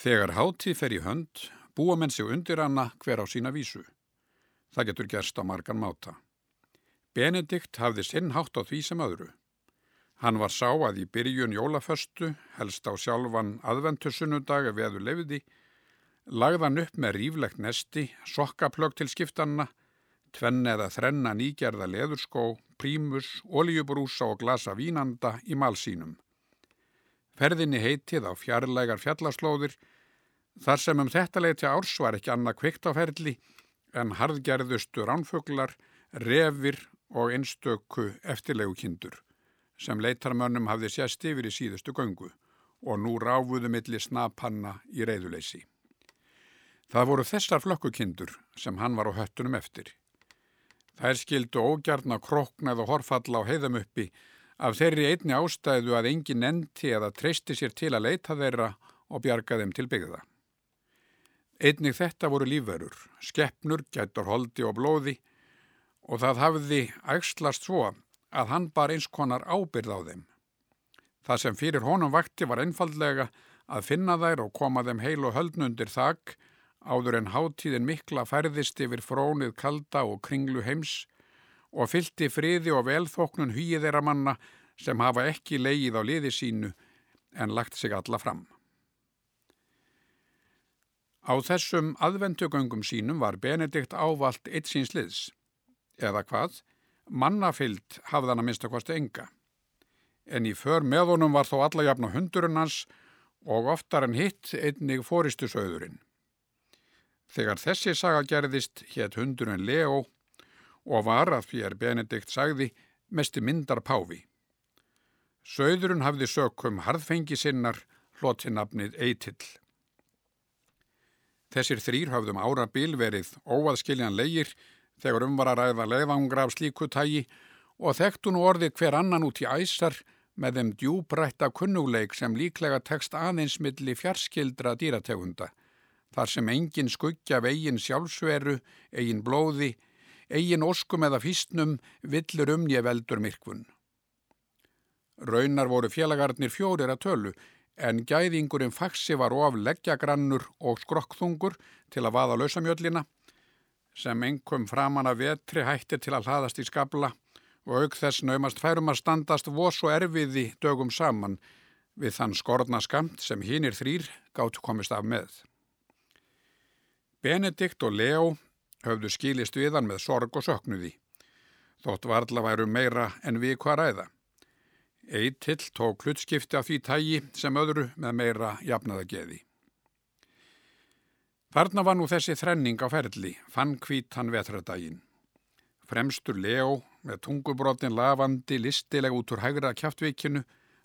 Þegar hátíð fer í hönd, búa menn sig undir hana hver á sína vísu. Það getur gerst á margan máta. Benedikt hafði sinn hátt á því sem öðru. Hann var sá að í byrjun jólaföstu, helst á sjálfan aðventursunnudag veðu lefiði, lagðan upp með ríflegt nesti, sokkaplög til skiptanna, tvenn eða þrenna nýgerða leðurskó, prímus, oljubrúsa og glasa vínanda í málsínum. Ferðinni heitið á fjarlægar fjallaslóðir, þar sem um þetta leiti árs var ekki annað kvikt á ferli en harðgerðustu ránfuglar, revir og einstöku eftirlegu kindur sem leitarmönnum hafði sést yfir í síðustu göngu og nú ráfuðu milli snapanna í reyðuleysi. Það voru þessar flökkukindur sem hann var á höttunum eftir. Þær skildu ógjarn að kroknað og horfalla á heiðum uppi af þeirri einni ástæðu að engin endi eða treysti sér til að leita þeirra og bjarga þeim til byggða. Einnig þetta voru lífverur, skeppnur, gættur holdi og blóði og það hafði ægslast svo að hann bar eins konar ábyrð á þeim. Það sem fyrir honum vakti var einfallega að finna þær og koma þeim heil og höldnundir þakk áður en hátíðin mikla færðist yfir frónið kalda og kringlu heims og fylti friði og velþóknun hýið þeirra manna sem hafa ekki leið á liði sínu en lagt sig alla fram. Á þessum aðvendugöngum sínum var Benedikt ávalt eitt síns liðs, eða hvað, mannafyllt hafði hann að minnsta kosti enga. En í för með honum var þó alla jafn á hundurinn hans og oftar en hitt einnig fóristu söðurinn. Þegar þessi saga gerðist hétt hundurinn Leo og var að fyrir Benedikt sagði mesti myndar Páfi. Söðurinn hafði sökum harðfengi sinnar hloti nafnið Eitill. Þessir þrýr hafðum ára bíl verið óaðskiljan leigir þegar um var að ræða leiðangra af slíku tægi og þekktu nú orðið hver annan út í æsar með þeim djúbrætta kunnuleik sem líklega tekst aðeinsmilli fjarskildra dýrategunda, þar sem engin skuggja vegin sjálfsveru, eigin blóði, eigin óskum eða fýstnum villur um ég veldur myrkvun. Raunar voru félagarnir fjórir að tölu, en gæðingurinn faxi var of leggjagrannur og skrokkþungur til að vaða lausamjöllina, sem engum framan að vetri hætti til að hlaðast í skabla og auk þess naumast færum að standast vos og erfiði dögum saman við þann skorna skamt sem hinnir þrýr gátt komist af með. Benedikt og Leo höfðu skilist viðan með sorg og söknuði, þótt varðla væru meira en við hvað ræða. Eitill tók hlutskipti af því tægi sem öðru með meira jafnaðageði. Þarna var nú þessi þrenning á ferli, fann hvítan vetradaginn. Fremstur Leo með tungubrotin lavandi listileg út úr hægra kjáftvikinu,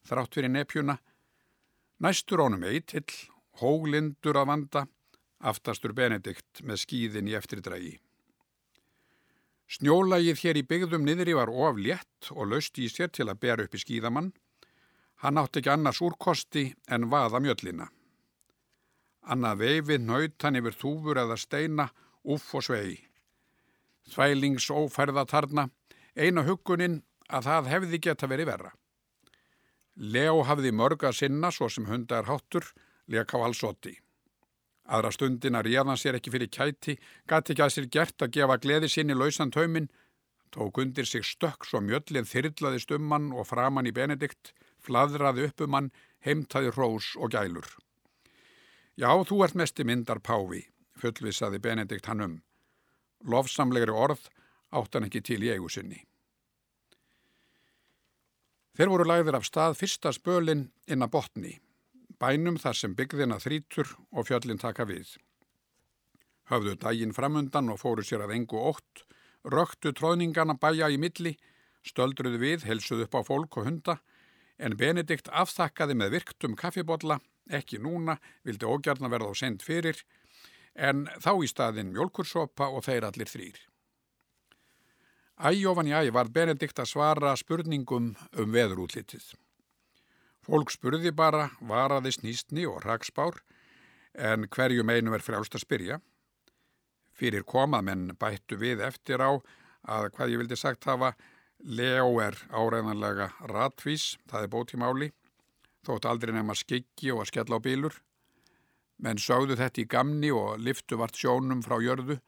þrátt fyrir nepjuna. Næstur honum Eitill, hóglindur að vanda, aftastur Benedikt með skýðin í eftirdrægi. Snjólægið hér í byggðum niðri var of létt og löst í sér til að bera upp í skýðamann. Hann átti ekki annars úrkosti en vaða mjöllina. Anna veifi nautan yfir þúfur eða steina, uff og svei. Þvælings ófærðatarna, eina huguninn að það hefði geta verið verra. Leo hafði mörga sinna svo sem hundar háttur, leka á allsoti. Aðra stundin að réðan sér ekki fyrir kæti, gæti ekki að sér gert að gefa gleði sinni lausan tauminn, tók undir sig stökk svo mjöllið þyrrlaðist um hann og framann í Benedikt, fladraði upp um hann, heimtaði hrós og gælur. Já, þú ert mesti myndar Páfi, fullvisaði Benedikt hann um. Lofsamlegri orð átt hann ekki til í eigu sinni. Þeir voru lagðir af stað fyrsta spölinn inn að botni bænum þar sem byggðina þrítur og fjöllin taka við. Höfðu daginn framundan og fóru sér að engu ótt, röktu tróðningana bæja í milli, stöldruðu við, helsuðu upp á fólk og hunda, en Benedikt aftakkaði með virktum kaffibotla, ekki núna, vildi ógjarna verða á send fyrir, en þá í staðin mjölkursopa og þeir allir þrýr. Æjófan í æg var Benedikt að svara spurningum um veðurútlitið. Fólk spurði bara, varaði snýstni og raksbár, en hverjum einum er frjálst að spyrja. Fyrir komað menn bættu við eftir á að hvað ég vildi sagt hafa, Leo er áreðanlega ratvís, það er bótt í máli, þótt aldrei nefna skiggi og að skella á bílur. menn sögðu þetta í gamni og liftu vart sjónum frá jörðu,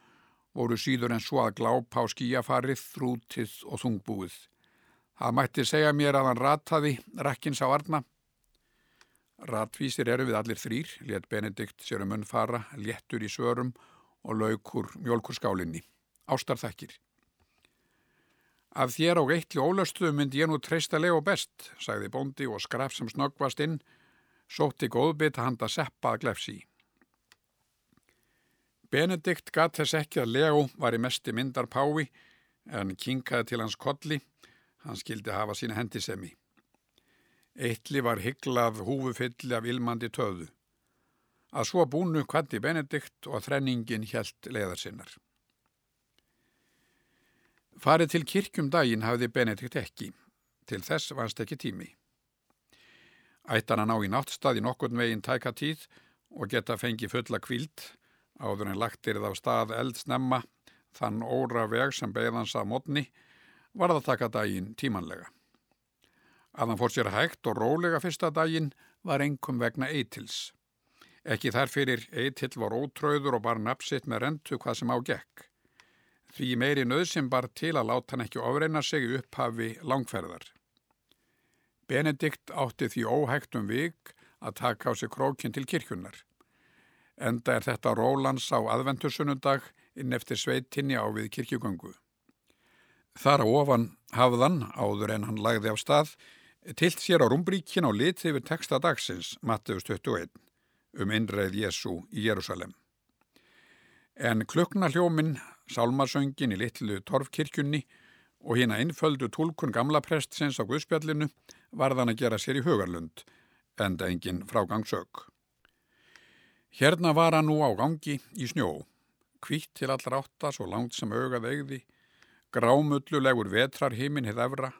voru síður en svo að glápa á skíafarið, þrútið og þungbúið. Það mætti segja mér að hann rataði rekkins á arna. Ratvísir eru við allir þrýr, let Benedikt sér um önn fara, léttur í svörum og laukur mjölkurskálinni. Ástarþakkir. Af þér og eitli ólöstuðu myndi ég nú treysta leo best, sagði bóndi og skraf sem snöggvast inn, sótti góðbit að handa seppa að glefsi. Benedikt gatt þess ekki að Leo var í mesti myndar pái en kinkaði til hans kolli, hann skildi hafa sína hendisemi. Eitli var hygglað húfufylli af ilmandi töðu. Að svo búnu kvatti Benedikt og þrenningin helt leiðar sinnar. Farið til kirkjum daginn hafði Benedikt ekki, til þess vannst ekki tími. Ættan að ná í náttstað í nokkurn veginn tæka tíð og geta fengi fulla kvíld, áður en lagtir það á stað eld snemma, þann óra veg sem beðans að mótni, var það taka daginn tímanlega. Að hann fór sér hægt og rólega fyrsta daginn var engum vegna eitils. Ekki þar fyrir eitil var ótröður og bar napsitt með rentu hvað sem á gekk. Því meiri nöðsinn bar til að láta hann ekki ofreina sig upphafi langferðar. Benedikt átti því óhægt um vik að taka á sig krókin til kirkjunnar. Enda er þetta Rólands á aðventursunundag inn eftir sveitinni á við kirkjugöngu. Þar á ofan hafðan, áður en hann lagði af stað, tilt sér á rúmbríkin á lit yfir texta dagsins, Matteus 21, um innreið Jésu í Jérúsalem. En klukna hljóminn, sálmasöngin í litlu torfkirkjunni og hérna innföldu tólkun gamla prestsins á Guðspjallinu varðan að gera sér í hugarlund, enda engin frágangsög. Hérna var hann nú á gangi í snjó, kvitt til allra átta svo langt sem augað eigði, grámullulegur vetrarheimin hið efra,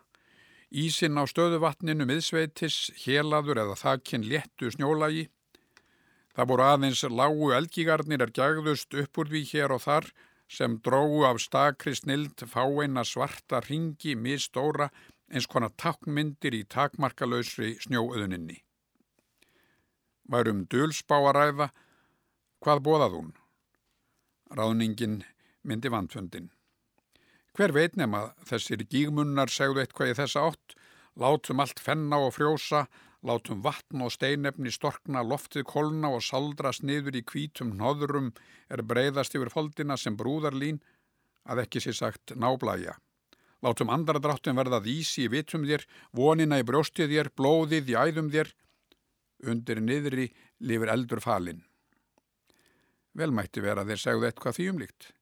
ísinn á stöðuvatninu miðsveitis, helaður eða þakkinn léttu snjólagi, Það voru aðeins lágu elgigarnir er gægðust upp úr því hér og þar sem drógu af stakri snild fáeina svarta ringi mistóra eins konar takmyndir í takmarkalösri snjóöðuninni. Værum dölspáaræða, hvað bóðað hún? Ráðningin myndi vantfundin. Hver veit nema þessir gígmunnar segðu eitthvað í þessa átt, látum allt fenna og frjósa, látum vatn og steinefni storkna, loftið kolna og saldrast niður í kvítum hnoðurum er breyðast yfir foldina sem brúðarlín að ekki sé sagt náblæja. Látum andradráttum verðað ísi í vitum þér, vonina í brjóstið þér, blóðið í æðum þér, undir niðri lifir eldur falinn. Vel mætti vera þeir segðu eitthvað því umlíkt,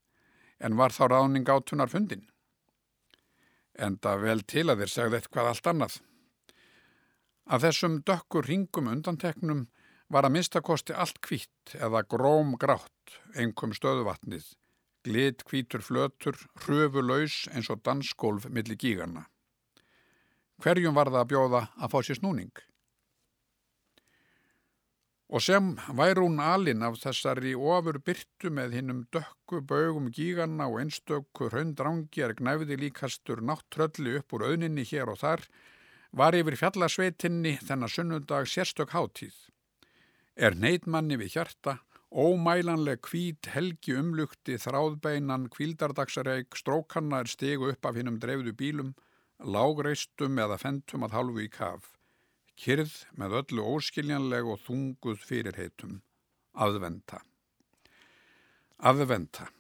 en var þá ráning átunar fundin? Enda vel til að þeir segðu eitthvað allt annað. Að þessum dökkur ringum undanteknum var að minnstakosti allt kvitt eða gróm grátt, einhverjum stöðuvatnið, glit kvítur flötur, hröfu laus eins og dansgólf millir gígarna. Hverjum var það að bjóða að fá sér snúning? Og sem væri hún alin af þessari ofur byrtu með hinnum dökku baugum gígarna og einstökku hraundrangi er gnæfði líkastur náttrölli upp úr auðninni hér og þar, var yfir fjallasveitinni þennar sunnundag sérstök hátíð. Er neitmanni við hjarta, ómælanleg hvít helgi umlukti þráðbeinan kvíldardagsarreik strókanna er stegu upp af hinnum dreifðu bílum, lágreistum eða fentum að halvu í kaf. Kyrð með öllu óskiljanleg og þunguð fyrirheitum. Aðventa. Aðventa.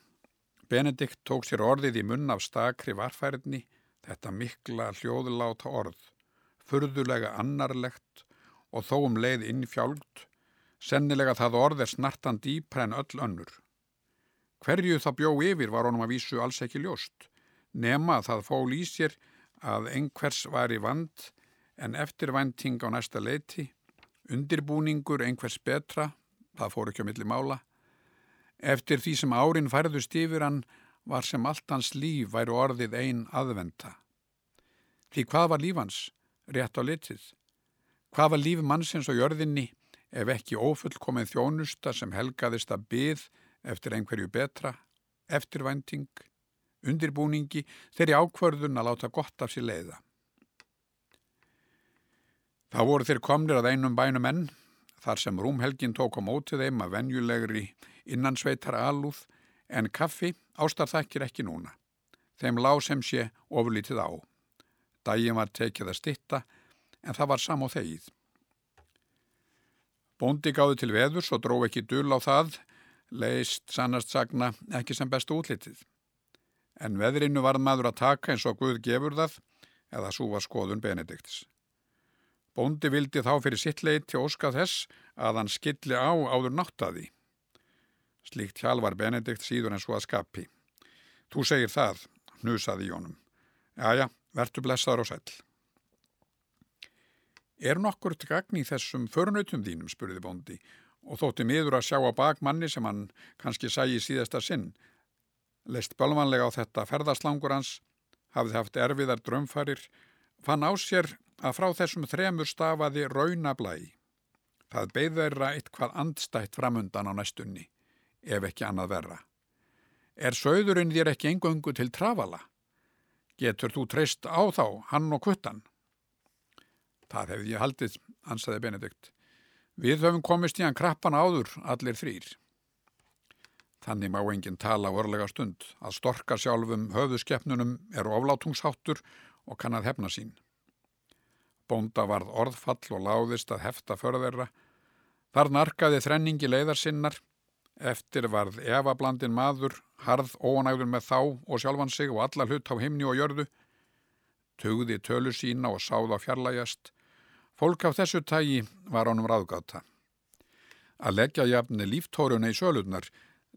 Benedikt tók sér orðið í munn af stakri varfærni, þetta mikla hljóðláta orð furðulega annarlegt og þó um leið innfjálgt, sennilega það orð er snartan dýpra en öll önnur. Hverju það bjó yfir var honum að vísu alls ekki ljóst, nema það fól í sér að einhvers var í vand en eftirvænting á næsta leiti, undirbúningur einhvers betra, það fór ekki á milli mála, eftir því sem árin færðust yfir hann var sem allt hans líf væri orðið einn aðvenda. Því hvað var lífans? rétt á litið. Hvað var líf mannsins og jörðinni ef ekki ófullkomið þjónusta sem helgaðist að byð eftir einhverju betra, eftirvænting, undirbúningi þeirri ákvörðun að láta gott af sér leiða. Þá voru þeir komnir að einum bænum enn, þar sem rúmhelgin tók á mótið þeim að venjulegri innansveitar alúð en kaffi ástar þakkir ekki núna. Þeim lág sem sé ofurlítið á. Dægin var tekið að stitta en það var sam og þegið. Bóndi gáði til veðurs og dró ekki dul á það, leist sannast sagna ekki sem bestu útlitið. En veðrinu var maður að taka eins og Guð gefur það, eða var skoðun Benedikts. Bóndi vildi þá fyrir sitt leiti óska þess að hann skilli á áður náttaði. Slíkt hjál var Benedikt síður en svo að skapi. Þú segir það, hnusaði Jónum. Jæja, vertu blessaður og sæl. Er nokkur til gagn í þessum förnautum þínum, spurði bóndi, og þótti miður að sjá á bakmanni sem hann kannski sæi síðasta sinn. Leist bölvanlega á þetta ferðaslangur hans, hafði haft erfiðar drömfarir, fann á sér að frá þessum þremur stafaði raunablæ. Það beigð þeirra eitthvað andstætt framundan á næstunni, ef ekki annað verra. Er sögðurinn þér ekki engöngu til trafala? Getur þú treyst á þá, hann og kuttan? Það hefði ég haldið, ansaði Benedikt. Við höfum komist í hann krappan áður, allir þrýr. Þannig má enginn tala orðlega stund að storka sjálfum höfðuskeppnunum eru oflátungsháttur og kann að hefna sín. Bónda varð orðfall og láðist að hefta förðerra. Þar narkaði þrenningi leiðarsinnar. Eftir varð evablandin maður, harð óanægður með þá og sjálfan sig og alla hlut á himni og jörðu. Tugði tölu sína og sáð á fjarlægjast. Fólk af þessu tægi var ánum ráðgáta. Að leggja jafni líftóruna í sölurnar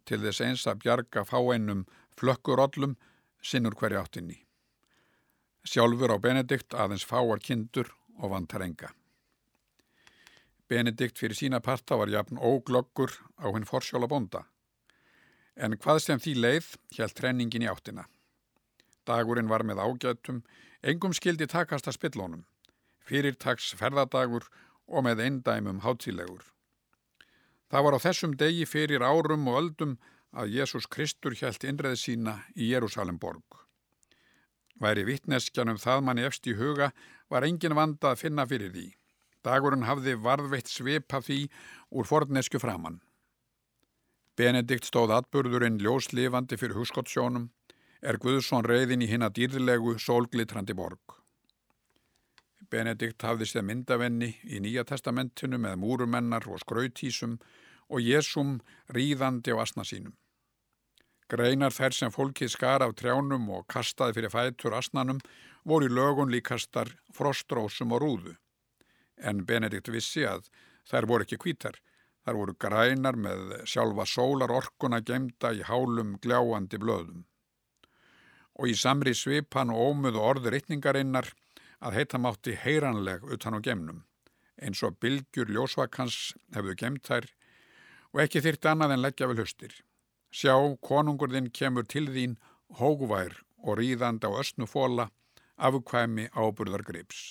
til þess eins að bjarga fáeinum flökkurollum sinnur hverja áttinni. Sjálfur á Benedikt aðeins fáar kindur og vantar enga. Benedikt fyrir sína parta var jafn óglöggur á henn forsjóla bonda. En hvað sem því leið hjælt trenningin í áttina. Dagurinn var með ágættum, engum skildi takast að spillónum, fyrirtags ferðadagur og með eindæmum hátílegur. Það var á þessum degi fyrir árum og öldum að Jésús Kristur hjælt innreð sína í Jérúsalemborg. Væri vittneskjanum það manni efst í huga var engin vanda að finna fyrir því. Dagurinn hafði varðveitt svipa því úr fornesku framann. Benedikt stóð atburðurinn ljóslifandi fyrir hugskottsjónum, er Guðsson reyðin í hinna dýrlegu sólglitrandi borg. Benedikt hafði séð myndavenni í Nýja testamentinu með múrumennar og skrautísum og Jésum ríðandi á asna sínum. Greinar þær sem fólkið skar af trjánum og kastaði fyrir fætur asnanum voru í lögun líkastar frostrósum og rúðu. En Benedikt vissi að þær voru ekki kvítar. Þar voru grænar með sjálfa sólar orkuna gemda í hálum gljáandi blöðum. Og í samri svipan og ómuðu orður ytningarinnar að heita mátti heyranleg utan á gemnum, eins og bylgjur ljósvakans hefðu gemt þær og ekki þyrti annað en leggja vel hustir. Sjá, konungur þinn kemur til þín hóguvær og ríðand á östnu fóla, afkvæmi áburðar grips.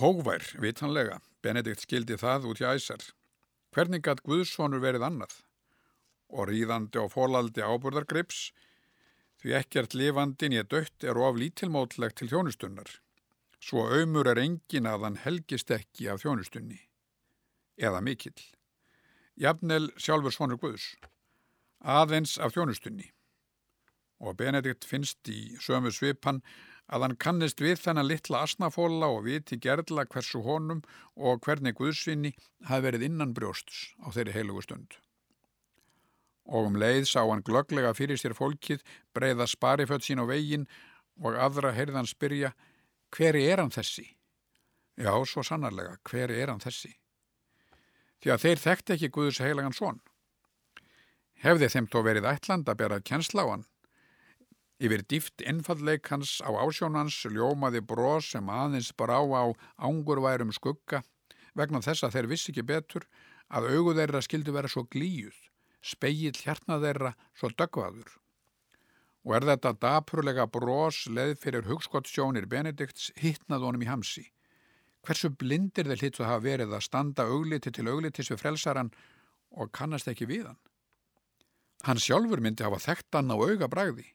Hógvær, vitanlega, Benedikt skildi það út í æsar. Hvernig gætt Guðssonur verið annað? Og ríðandi og fólaldi áburðar grips, því ekkert lifandin ég dött er of lítilmótlegt til þjónustunnar. Svo auðmur er engin að hann helgist ekki af þjónustunni. Eða mikill. Jafnel sjálfur svonur Guðs, aðeins af þjónustunni. Og Benedikt finnst í sömu svipan að hann kannist við þennan litla asnafóla og viti gerðla hversu honum og hvernig Guðsvinni hafi verið innan brjósts á þeirri heilugu stund. Og um leið sá hann glögglega fyrir sér fólkið, breyða spariföld sín á vegin og aðra heyrðan spyrja, hver er hann þessi? Já, svo sannarlega, hver er hann þessi? því að þeir þekkti ekki Guðs heilagan svon. Hefði þeim tó verið ætland að bera kjensla á hann. Yfir dýft innfalleikans á ásjónans ljómaði brós sem aðeins bara á ángurværum skugga vegna þess að þeir vissi ekki betur að augu þeirra skildi vera svo glíuð, speill hjarna þeirra svo dögvaður. Og er þetta dapurlega brós leið fyrir hugskottsjónir Benedikts hittnað honum í hamsi. Hversu blindir þeir hlýttu að hafa verið að standa augliti til auglitis við frelsaran og kannast ekki við hann? Hann sjálfur myndi hafa þekkt hann á auga bragði.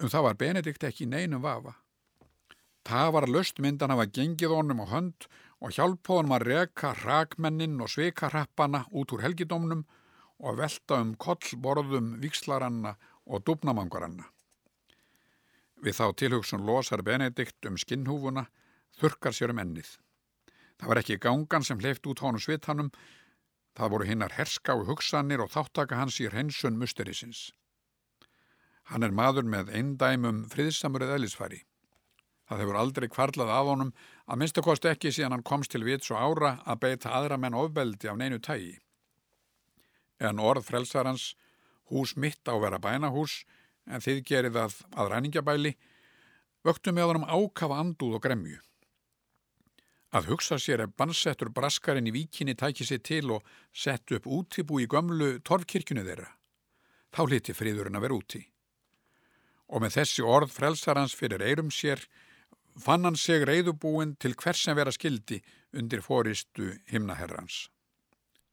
Um það var Benedikt ekki neinum vafa. Það var löst myndan hafa gengið honum á hönd og hjálpóðum að reka rakmennin og sveikarrappana út úr helgidómnum og velta um kollborðum vikslaranna og dúbnamangaranna. Við þá tilhugsun losar Benedikt um skinnhúfuna, þurkar sér um ennið. Það var ekki gangan sem hleyft út honum svitanum, það voru hinnar herska og hugsanir og þáttaka hans í hreinsun musterisins. Hann er maður með eindæmum friðsamurðið eðlisfæri. Það hefur aldrei kvarlað að honum að minnstakost ekki síðan hann komst til vits og ára að beita aðra menn ofbeldi af neinu tægi. En orð frelsarans, hús mitt á vera bænahús, en þið gerið að að ræningjabæli, vöktum með honum ákafa andúð og gremju. Að hugsa sér ef bannsettur braskarinn í víkinni tæki sér til og sett upp útibú í gömlu torfkirkjunu þeirra. Þá hliti friðurinn að vera úti. Og með þessi orð frelsarans fyrir eirum sér fann hann seg reyðubúin til hvers sem vera skildi undir fóristu himnaherrans.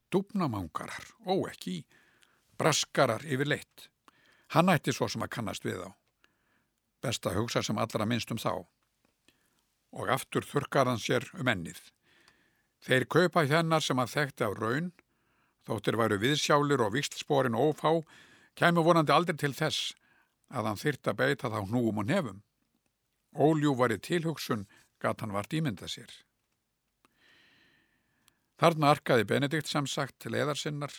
Dúbnamangarar, ó ekki, braskarar yfir leitt. Hann ætti svo sem að kannast við á. Best að hugsa sem allra minnst um þá. Og aftur þurkar hann sér um ennið. Þeir kaupa hennar sem að þekkti á raun, þóttir væru viðsjálir og vikslsporin ófá, kemur vonandi aldrei til þess að hann þyrta beita þá hnúum og nefum. Óljúvari tilhugsun gat hann vart ímynda sér. Þarna arkaði Benedikt samsagt til eðarsinnar,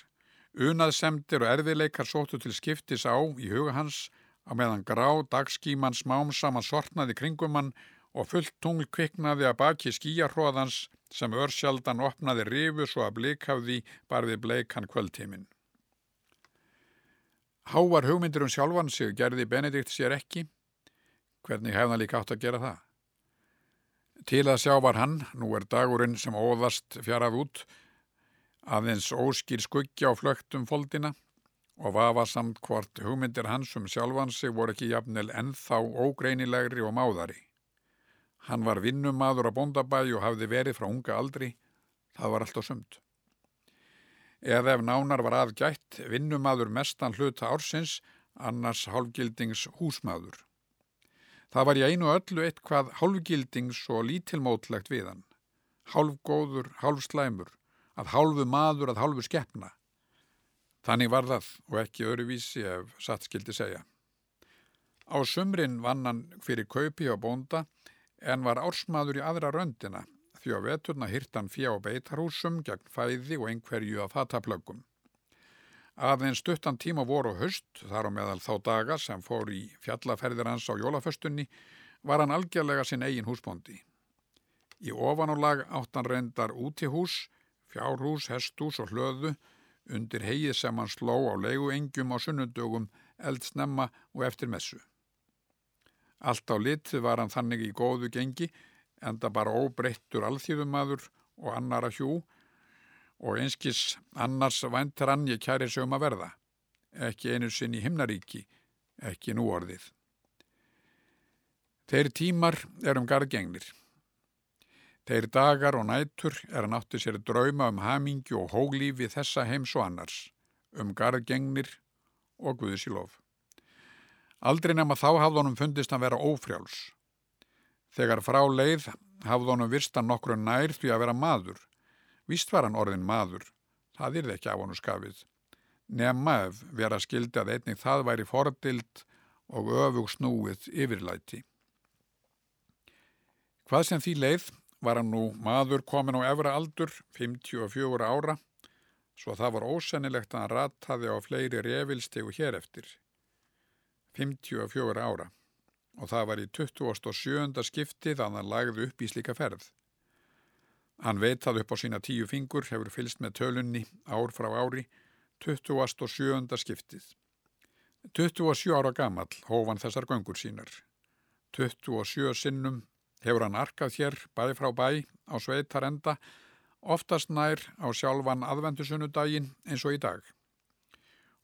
unaðsemdir og erfiðleikar sóttu til skiptis á í huga hans á meðan grá dagskíman smám saman sortnaði kringum hann og fullt tungl kviknaði að baki skíjarhróðans sem örsjaldan opnaði rifu svo að blikafði barði bleikan kvöldtímin. Hávar hugmyndir um sjálfan sig gerði Benedikt sér ekki, Hvernig hefði hann líka átt að gera það? Til að sjá var hann, nú er dagurinn sem óðast fjarað út, aðeins óskýr skuggja á flögtum foldina og vafa samt hvort hugmyndir hans um sjálfansi voru ekki jafnvel ennþá ógreinilegri og máðari. Hann var vinnumadur á bondabæi og hafði verið frá unga aldri, það var allt á sumt. Eða ef nánar var aðgætt, vinnumadur mestan hluta ársins, annars hálfgildings húsmaður. Það var í einu öllu eitthvað hálfgildings og lítilmótlegt við hann. Hálfgóður, hálfslæmur, að hálfu maður, að hálfu skeppna. Þannig var það og ekki öruvísi ef satt skildi segja. Á sumrin vann hann fyrir kaupi á bónda en var ársmaður í aðra röndina því á veturna hirtan fjá beitarhúsum gegn fæði og einhverju að fataplöggum. Aðeins stuttan tíma voru höst, þar á meðal þá daga sem fór í fjallaferðir hans á jólaföstunni, var hann algjörlega sinn eigin húsbóndi. Í ofanulag áttan reyndar út í hús, fjárhús, hestús og hlöðu, undir hegið sem hann sló á leiguengjum á sunnundögum, eldsnemma og eftir messu. Allt á litið var hann þannig í góðu gengi, enda bara óbreyttur alþýðumadur og annara hjú, og einskis annars væntar hann ég kæri sig um að verða, ekki einu sinn í himnaríki, ekki nú orðið. Þeir tímar er um gargengnir. Þeir dagar og nætur er hann átti sér drauma um hamingi og hóglífi þessa heims og annars, um gargengnir og Guðsilof. Aldrei nema þá hafði honum fundist að vera ófrjáls. Þegar frá leið hafði honum virstan nokkru nær því að vera maður, Vist var hann orðin maður, það yrði ekki af honum skafið. Nefn ef vera skildi að einnig það væri fordild og öfug snúið yfirlæti. Hvað sem því leið var hann nú maður komin á efra aldur, 54 ára, svo það var ósennilegt að hann rataði á fleiri revilstegu hér eftir. 54 ára og það var í 27. skiptið að hann lagði upp í slíka ferð. Hann veit það upp á sína tíu fingur, hefur fylst með tölunni ár frá ári, 27. skiptið. 27 ára gamall hófan þessar göngur sínar. 27 sinnum hefur hann arkað hér bæði frá bæ á sveitarenda, oftast nær á sjálfan aðvendusunnudaginn eins og í dag.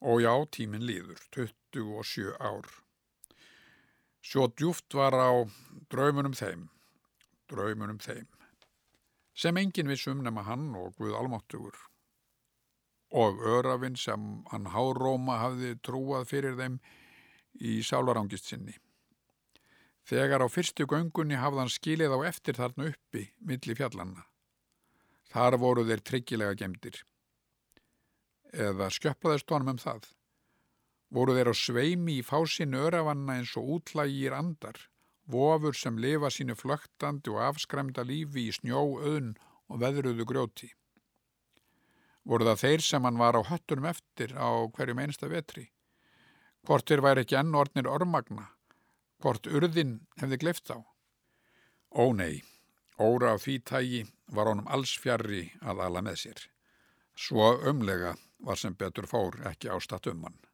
Og já, tíminn líður, 27 ár. Svo djúft var á draumunum þeim, draumunum þeim sem engin vissum nema hann og Guð almáttugur og örafinn sem hann háróma hafði trúað fyrir þeim í sálarangist sinni. Þegar á fyrstu göngunni hafði hann skilið á eftir þarna uppi milli fjallanna. Þar voru þeir tryggilega gemdir. Eða skjöplaðist honum um það. Voru þeir á sveimi í fásinu öravanna eins og útlægir andar, vofur sem lifa sínu flögtandi og afskremda lífi í snjó, auðn og veðruðu grjóti. Voru það þeir sem hann var á höttunum eftir á hverjum einsta vetri. Hvort þeir væri ekki enn orðnir ormagna, hvort urðin hefði gleift á. Ó nei, óra á því tægi var honum alls fjarrri að ala með sér. Svo umlega var sem betur fór ekki ástatt um hann.